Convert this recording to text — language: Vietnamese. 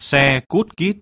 Xe cút kít.